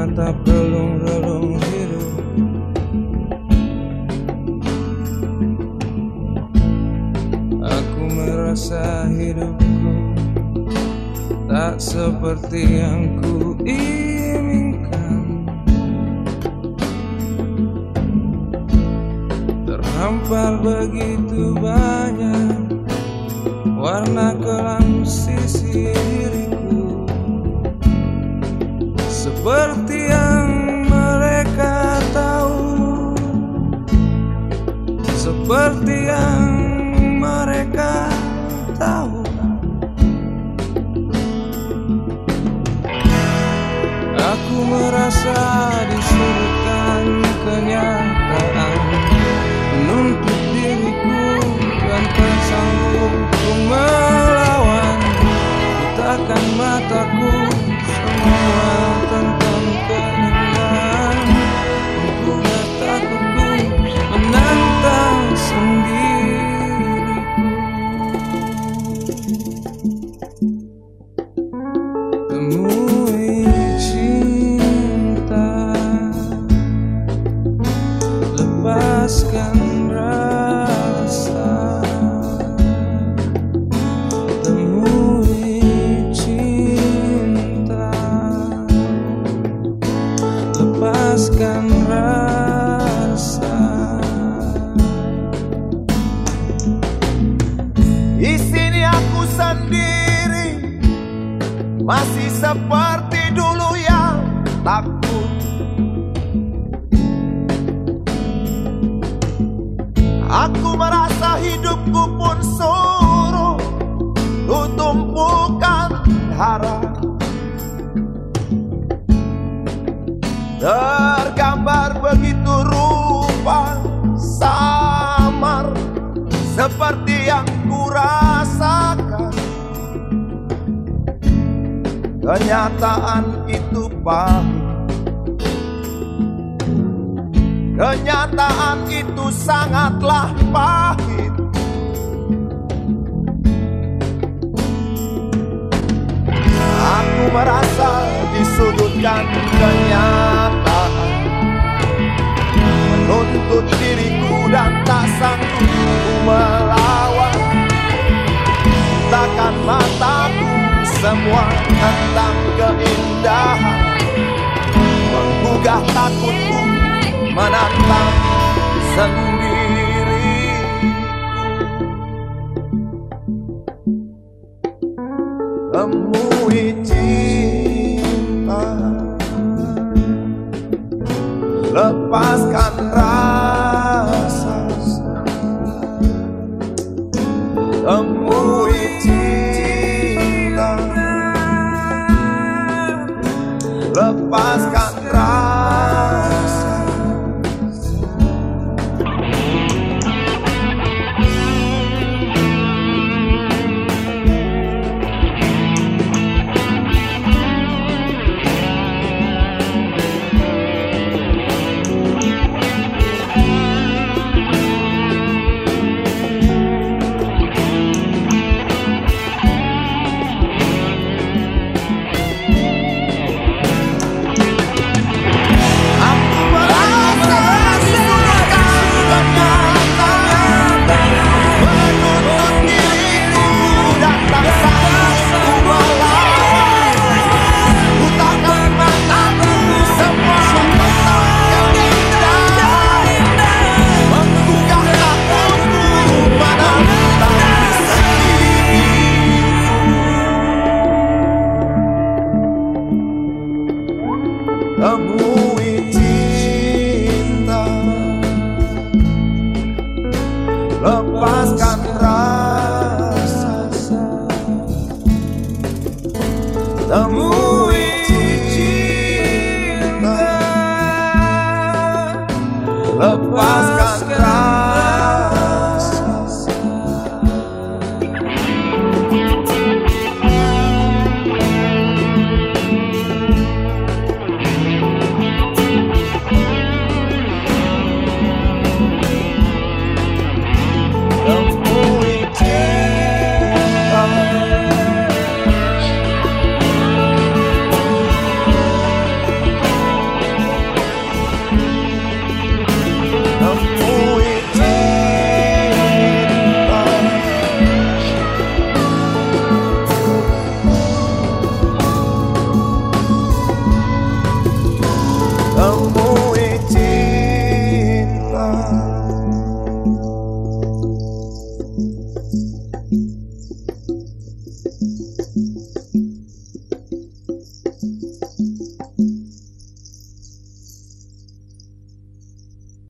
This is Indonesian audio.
menatap relung-relung hidup. Aku merasa hidupku tak seperti yang ku inginkan. Terhampar begitu banyak warna kelam sisi Seperti yang mereka tahu. Seperti yang mereka tahu. Aku merasa disudutkan kenyataan. Menuntut diriku dan tak sanggup ku melawan. Butakan mataku semua Lepaskan rasa. Temui cinta. Lepaskan rasa. Di sini aku sendiri. Masih seperti dulu yang takut. Aku merasa hidupku pun suruh tumpukan harap. Tergambar begitu rupa samar seperti yang kurasakan Kenyataan itu pahit Kenyataan itu sangatlah pahit. Aku merasa disudutkan kenyataan. Menuntut diriku dan tak sanggup melawan. Takkan mataku semua tentang keindahan. Menggugah takutku menantang sendiri. Temui cinta. Lepaskan rasa Temui cinta. Lepaskan amor.